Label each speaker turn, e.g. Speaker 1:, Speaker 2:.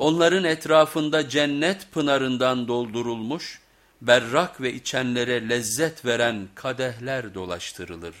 Speaker 1: Onların etrafında cennet pınarından doldurulmuş, berrak ve içenlere lezzet veren kadehler dolaştırılır.